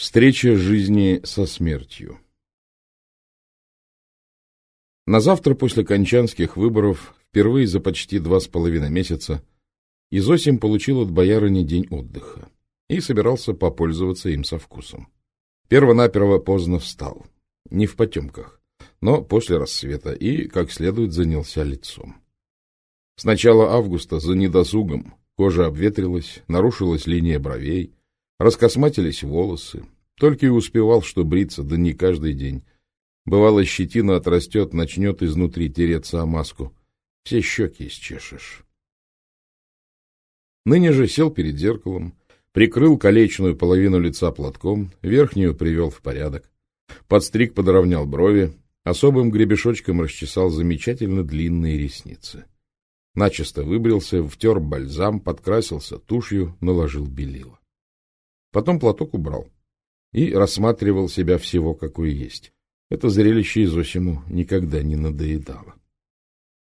Встреча жизни со смертью На завтра после кончанских выборов, впервые за почти два с половиной месяца, Изосим получил от боярыни день отдыха и собирался попользоваться им со вкусом. Первонаперво поздно встал, не в потемках, но после рассвета и, как следует, занялся лицом. С начала августа за недосугом кожа обветрилась, нарушилась линия бровей, Раскосматились волосы. Только и успевал, что бриться, да не каждый день. Бывало, щетина отрастет, начнет изнутри тереться о маску. Все щеки исчешешь. Ныне же сел перед зеркалом, прикрыл колечную половину лица платком, верхнюю привел в порядок. Подстриг подровнял брови, особым гребешочком расчесал замечательно длинные ресницы. Начисто выбрился, втер бальзам, подкрасился тушью, наложил белила. Потом платок убрал и рассматривал себя всего, какой есть. Это зрелище Изосиму никогда не надоедало.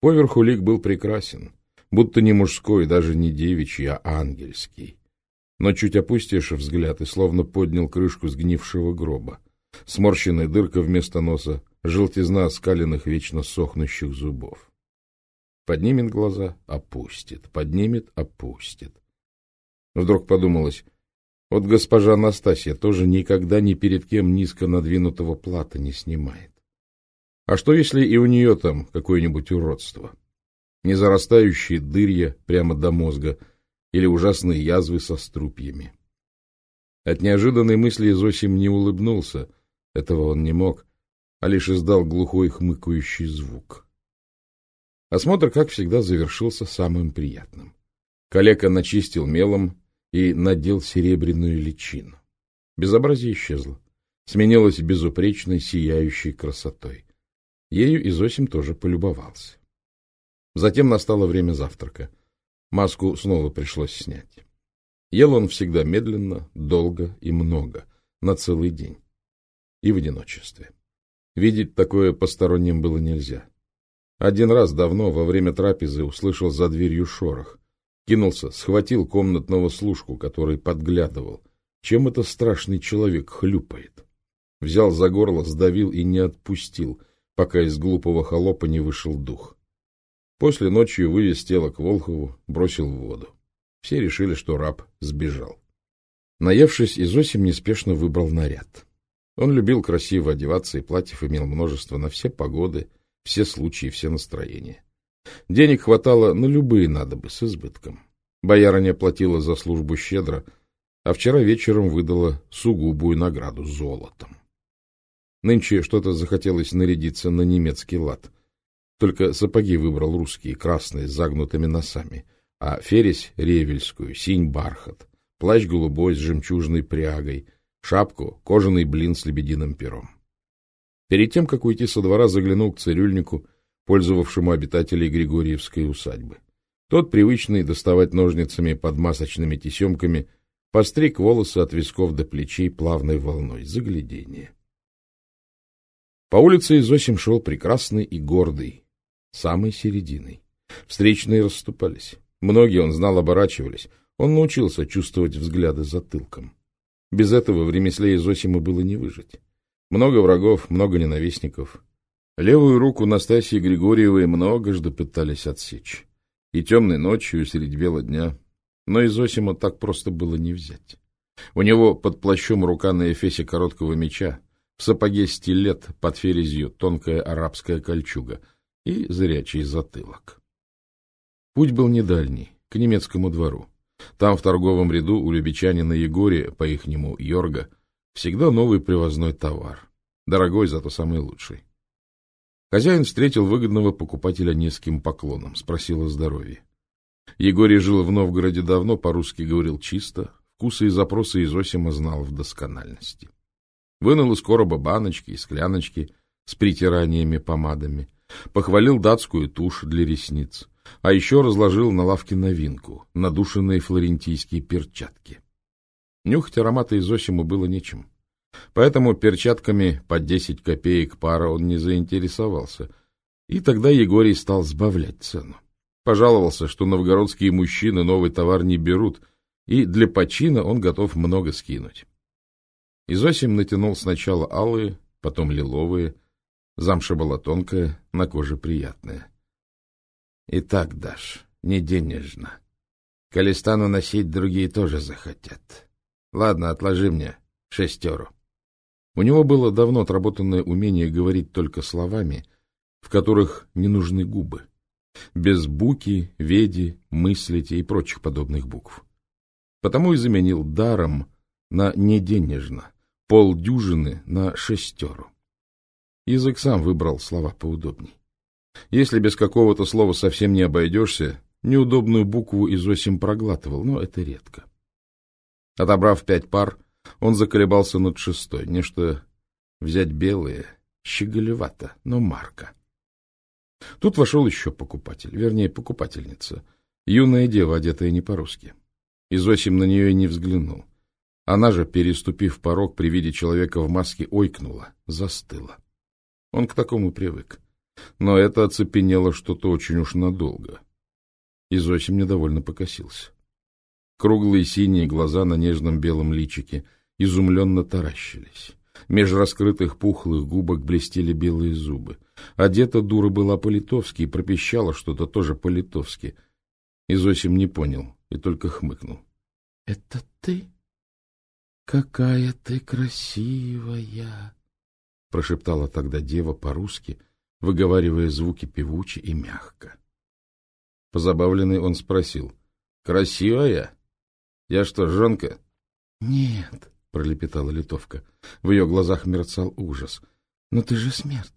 Поверху лик был прекрасен, будто не мужской, даже не девичий, а ангельский. Но чуть опустишь взгляд и словно поднял крышку сгнившего гроба. Сморщенная дырка вместо носа, желтизна оскаленных вечно сохнущих зубов. Поднимет глаза — опустит, поднимет — опустит. Вдруг подумалось, вот госпожа Настасья тоже никогда ни перед кем низко надвинутого плата не снимает. А что, если и у нее там какое-нибудь уродство? Незарастающие дырья прямо до мозга или ужасные язвы со струпьями? От неожиданной мысли Зосим не улыбнулся, этого он не мог, а лишь издал глухой хмыкающий звук. Осмотр, как всегда, завершился самым приятным. Калека начистил мелом и надел серебряную личину. Безобразие исчезло, сменилось безупречной, сияющей красотой. Ею Изосим тоже полюбовался. Затем настало время завтрака. Маску снова пришлось снять. Ел он всегда медленно, долго и много, на целый день. И в одиночестве. Видеть такое посторонним было нельзя. Один раз давно, во время трапезы, услышал за дверью шорох. Кинулся, схватил комнатного служку, который подглядывал. Чем это страшный человек хлюпает? Взял за горло, сдавил и не отпустил, пока из глупого холопа не вышел дух. После ночью вывез тело к Волхову, бросил в воду. Все решили, что раб сбежал. Наевшись, Изосим неспешно выбрал наряд. Он любил красиво одеваться, и платьев имел множество на все погоды, все случаи, все настроения. Денег хватало на любые надобы с избытком. Боярыня платила за службу щедро, а вчера вечером выдала сугубую награду золотом. Нынче что-то захотелось нарядиться на немецкий лад. Только сапоги выбрал русские, красные, с загнутыми носами, а фересь — ревельскую, синь бархат, плащ голубой с жемчужной прягой, шапку — кожаный блин с лебединым пером. Перед тем, как уйти со двора, заглянул к цирюльнику пользовавшему обитателей Григорьевской усадьбы. Тот, привычный доставать ножницами под масочными тесемками, постриг волосы от висков до плечей плавной волной. Заглядение. По улице Изосим шел прекрасный и гордый, самой серединой. Встречные расступались. Многие, он знал, оборачивались. Он научился чувствовать взгляды затылком. Без этого в ремесле Изосима было не выжить. Много врагов, много ненавистников. Левую руку Настасьи Григорьевой многожды пытались отсечь. И темной ночью, и средь бела дня. Но из Осима так просто было не взять. У него под плащом рука на эфесе короткого меча, в сапоге стилет под ферезью тонкая арабская кольчуга и зрячий затылок. Путь был недальний, к немецкому двору. Там, в торговом ряду, у любичанина Егоре, по-ихнему Йорга, всегда новый привозной товар. Дорогой, зато самый лучший. Хозяин встретил выгодного покупателя низким поклоном, спросил о здоровье. Егорий жил в Новгороде давно, по-русски говорил чисто, вкусы и запросы Изосима знал в доскональности. Вынул из короба баночки и скляночки с притираниями помадами, похвалил датскую тушь для ресниц, а еще разложил на лавке новинку — надушенные флорентийские перчатки. Нюхать ароматы Изосиму было нечем. Поэтому перчатками по десять копеек пара он не заинтересовался. И тогда Егорий стал сбавлять цену. Пожаловался, что новгородские мужчины новый товар не берут, и для почина он готов много скинуть. Изосим натянул сначала алые, потом лиловые. Замша была тонкая, на коже приятная. — Итак, Даш, не денежно. Коли стану носить, другие тоже захотят. Ладно, отложи мне шестеру. У него было давно отработанное умение говорить только словами, в которых не нужны губы, без буки, веди, мыслите и прочих подобных букв. Потому и заменил даром на неденежно, полдюжины на шестеру. Язык сам выбрал слова поудобней. Если без какого-то слова совсем не обойдешься, неудобную букву Изосим проглатывал, но это редко. Отобрав пять пар, он заколебался над шестой. Нечто взять белые, щеголевато, но марка. Тут вошел еще покупатель, вернее, покупательница. Юная дева, одетая не по-русски. Изосим на нее и не взглянул. Она же, переступив порог при виде человека в маске, ойкнула, застыла. Он к такому привык. Но это оцепенело что-то очень уж надолго. Изосим недовольно покосился. Круглые синие глаза на нежном белом личике изумленно таращились. Меж раскрытых пухлых губок блестели белые зубы. Одета дура была по-литовски и пропищала что-то тоже по-литовски. Изосим не понял и только хмыкнул. — Это ты? Какая ты красивая! — прошептала тогда дева по-русски, выговаривая звуки певуче и мягко. Позабавленный он спросил. — Красивая? Я что, жонка? — Нет, — пролепетала литовка. В ее глазах мерцал ужас. — Но ты же смерть.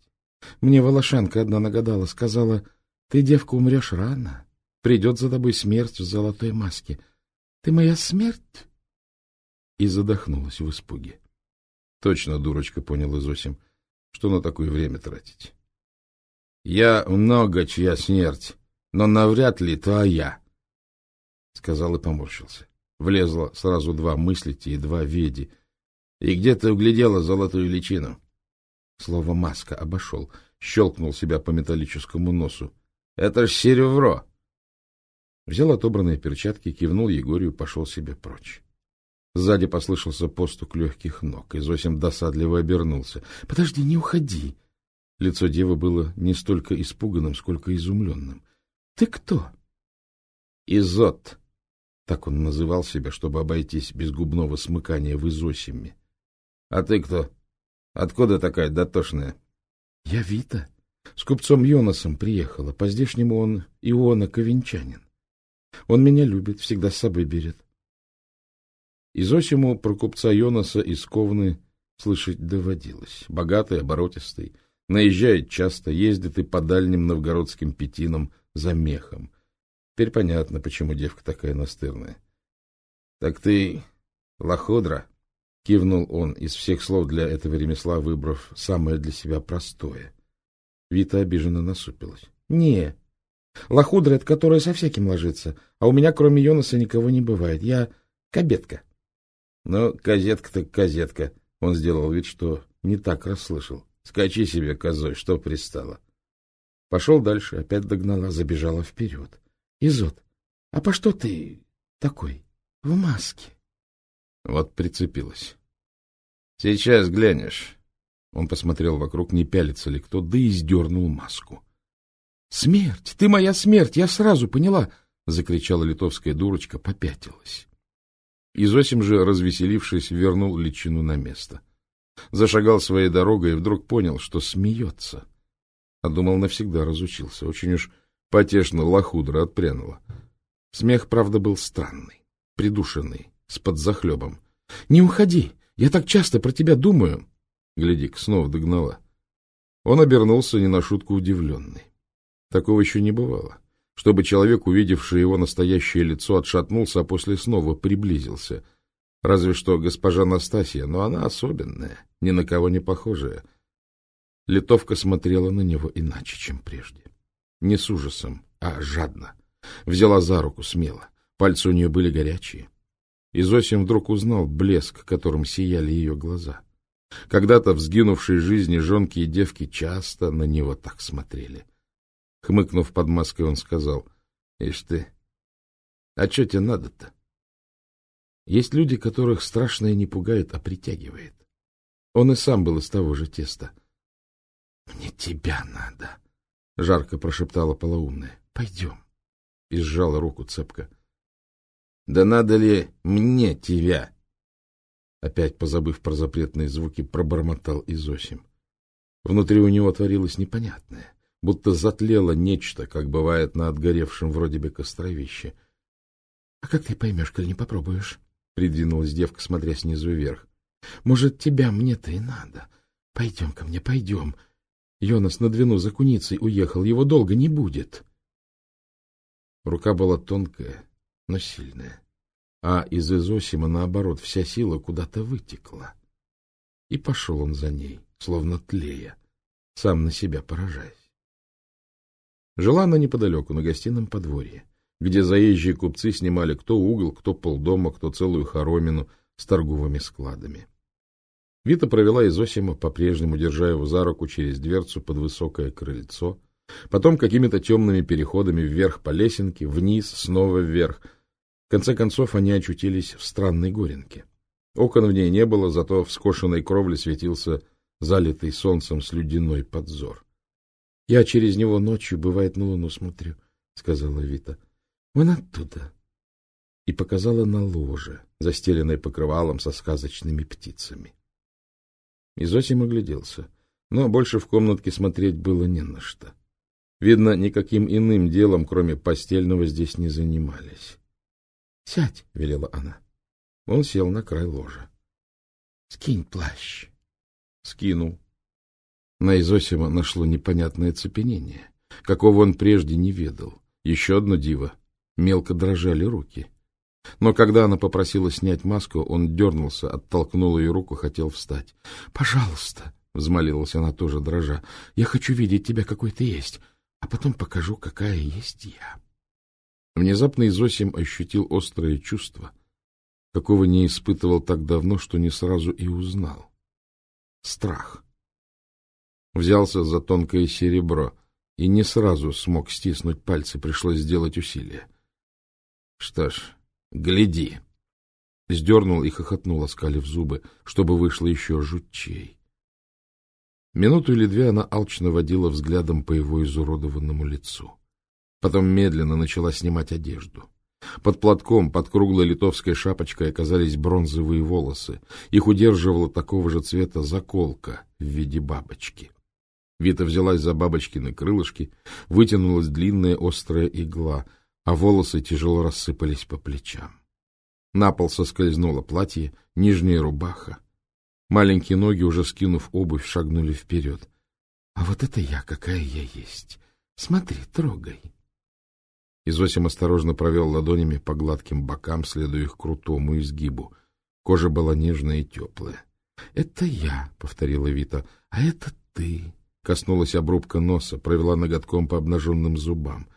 Мне волошанка одна нагадала, сказала, ты, девка, умрешь рано. Придет за тобой смерть в золотой маске. Ты моя смерть? И задохнулась в испуге. Точно, дурочка, понял Изосим, что на такое время тратить. Я много чья смерть, но навряд ли твоя, — сказал и поморщился. Влезло сразу два мыслите и два веди. И где ты углядела золотую личину? Слово «маска» обошел, щелкнул себя по металлическому носу. — Это ж серебро! Взял отобранные перчатки, кивнул Егорию, пошел себе прочь. Сзади послышался постук легких ног, и Зосим досадливо обернулся. — Подожди, не уходи! Лицо девы было не столько испуганным, сколько изумленным. — Ты кто? — Изот! Так он называл себя, чтобы обойтись без губного смыкания в Изосиме. — А ты кто? Откуда такая дотошная? — Я Вита. С купцом Йонасом приехала. По-здешнему он Иона Ковенчанин. Он меня любит, всегда с собой берет. Изосиму про купца Йонаса из Ковны слышать доводилось. Богатый, оборотистый, наезжает часто, ездит и по дальним новгородским пятинам за мехом. Теперь понятно, почему девка такая настырная. — Так ты лоходра? — кивнул он, из всех слов для этого ремесла выбрав самое для себя простое. Вита обиженно насупилась. — Не, лохудра — это которая со всяким ложится, а у меня кроме Йонаса никого не бывает. Я кабетка. — Ну, козетка так козетка. Он сделал вид, что не так расслышал. — Скачи себе козой, что пристало. Пошел дальше, опять догнала, забежала вперед. Изот, а по что ты такой в маске? Вот прицепилась. Сейчас глянешь. Он посмотрел вокруг, не пялится ли кто, да и сдернул маску. Смерть! Ты моя смерть! Я сразу поняла! Закричала литовская дурочка, попятилась. Изосим же, развеселившись, вернул личину на место. Зашагал своей дорогой и вдруг понял, что смеется. А думал, навсегда разучился. Очень уж Потешно лохудра отпрянула. Смех, правда, был странный, придушенный, с подзахлебом. — Не уходи! Я так часто про тебя думаю! Гляди-ка, снова догнала. Он обернулся не на шутку удивленный. Такого еще не бывало. Чтобы человек, увидевший его настоящее лицо, отшатнулся, а после снова приблизился. Разве что госпожа Настасья, но она особенная, ни на кого не похожая. Литовка смотрела на него иначе, чем прежде. Не с ужасом, а жадно. Взяла за руку смело. Пальцы у нее были горячие. И Зосим вдруг узнал блеск, которым сияли ее глаза. Когда-то взгинувшие жизни жонки и девки часто на него так смотрели. Хмыкнув под маской, он сказал, — Ишь ты, а что тебе надо-то? Есть люди, которых страшное не пугает, а притягивает. Он и сам был из того же теста. — Мне тебя надо, — жарко прошептала полоумная. — Пойдем. И сжала руку цепко. — Да надо ли мне тебя? Опять, позабыв про запретные звуки, пробормотал Изосим. Внутри у него творилось непонятное, будто затлело нечто, как бывает на отгоревшем вроде бы костровище. — А как ты поймешь, коли не попробуешь? — придвинулась девка, смотря снизу вверх. — Может, тебя мне-то и надо. Пойдем ко мне, пойдем. Йонас на двину за куницей уехал, его долго не будет. Рука была тонкая, но сильная а из Изосима, наоборот, вся сила куда-то вытекла. И пошел он за ней, словно тлея, сам на себя поражаясь. Жила она неподалеку, на гостином подворье, где заезжие купцы снимали кто угол, кто полдома, кто целую хоромину с торговыми складами. Вита провела Изосима, по-прежнему держа его за руку через дверцу под высокое крыльцо, потом какими-то темными переходами вверх по лесенке, вниз, снова вверх — в конце концов они очутились в странной горенке. Окон в ней не было, зато в скошенной кровле светился залитый солнцем слюдяной подзор. — Я через него ночью, бывает, на луну смотрю, — сказала Вита. — Вон оттуда. И показала на ложе, застеленное покрывалом со сказочными птицами. Изосим огляделся, но больше в комнатке смотреть было не на что. Видно, никаким иным делом, кроме постельного, здесь не занимались. — Сядь, — велела она. Он сел на край ложа. — Скинь плащ. Скинул. На Изосима нашло непонятное цепенение, какого он прежде не ведал. Еще одно диво. Мелко дрожали руки. Но когда она попросила снять маску, он дернулся, оттолкнул ее руку, хотел встать. — Пожалуйста, — взмолилась она тоже дрожа, — я хочу видеть тебя, какой ты есть, а потом покажу, какая есть я. Внезапно Изосим ощутил острое чувство, какого не испытывал так давно, что не сразу и узнал. Страх. Взялся за тонкое серебро и не сразу смог стиснуть пальцы, пришлось сделать усилие. Что ж, гляди. Сдернул и хохотнул, оскалив зубы, чтобы вышло еще жутчей. Минуту или две она алчно водила взглядом по его изуродованному лицу. Потом медленно начала снимать одежду. Под платком, под круглой литовской шапочкой оказались бронзовые волосы. Их удерживала такого же цвета заколка в виде бабочки. Вита взялась за бабочкины крылышки, вытянулась длинная острая игла, а волосы тяжело рассыпались по плечам. На пол соскользнуло платье, нижняя рубаха. Маленькие ноги, уже скинув обувь, шагнули вперед. — А вот это я, какая я есть. Смотри, трогай. Изосим осторожно провел ладонями по гладким бокам, следуя их крутому изгибу. Кожа была нежная и теплая. — Это я, — повторила Вита, — а это ты. Коснулась обрубка носа, провела ноготком по обнаженным зубам. —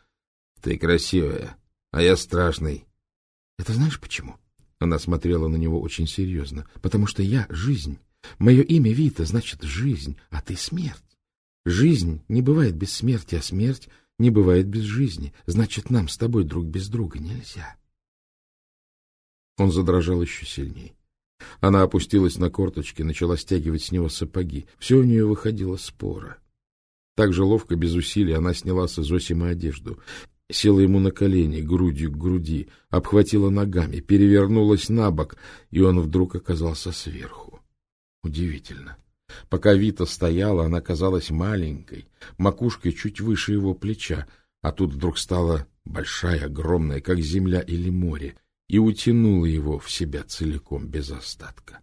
Ты красивая, а я страшный. — Это знаешь почему? Она смотрела на него очень серьезно. — Потому что я — жизнь. Мое имя Вита значит жизнь, а ты — смерть. Жизнь не бывает без смерти, а смерть не бывает без жизни. Значит, нам с тобой друг без друга нельзя. Он задрожал еще сильней. Она опустилась на корточки, начала стягивать с него сапоги. Все у нее выходило спора. Так же ловко, без усилий, она сняла с Изосима одежду, села ему на колени, грудью к груди, обхватила ногами, перевернулась на бок, и он вдруг оказался сверху. Удивительно. Пока Вита стояла, она казалась маленькой, макушкой чуть выше его плеча, а тут вдруг стала большая, огромная, как земля или море, и утянула его в себя целиком, без остатка.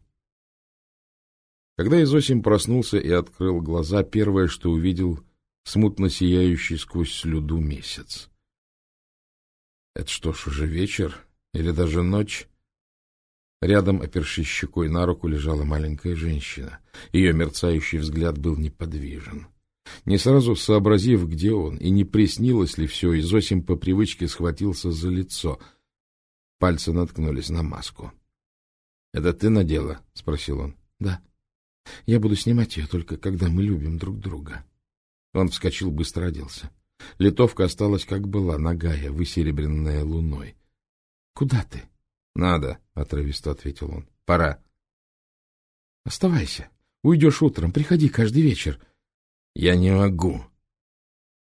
Когда Изосим проснулся и открыл глаза, первое, что увидел, смутно сияющий сквозь слюду месяц. Это что ж, уже вечер или даже ночь? Рядом, опершись щекой на руку, лежала маленькая женщина. Ее мерцающий взгляд был неподвижен. Не сразу сообразив, где он, и не приснилось ли все, Изосим по привычке схватился за лицо. Пальцы наткнулись на маску. — Это ты надела? — спросил он. — Да. Я буду снимать ее только, когда мы любим друг друга. Он вскочил, быстро оделся. Литовка осталась, как была, нагая, высеребренная луной. — Куда ты? — Надо, — отрывисто ответил он. — Пора. — Оставайся. Уйдешь утром. Приходи каждый вечер. — Я не могу.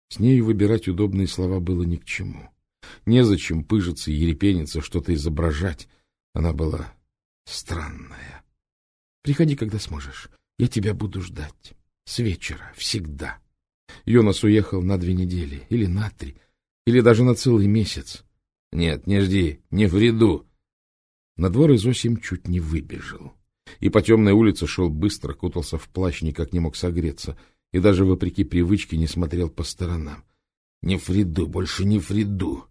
С нею выбирать удобные слова было ни к чему. Незачем пыжиться ерепениться, что-то изображать. Она была странная. Приходи, когда сможешь. Я тебя буду ждать. С вечера. Всегда. Йонас уехал на две недели. Или на три. Или даже на целый месяц. Нет, не жди. Не вреду. На двор Изосим чуть не выбежал. И по темной улице шел быстро, кутался в плащ, никак не мог согреться. И даже вопреки привычке не смотрел по сторонам. — Не Фриду, больше не Фриду.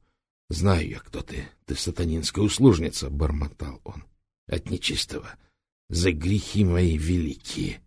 Знаю я, кто ты. Ты сатанинская услужница, — бормотал он. — От нечистого. За грехи мои великие.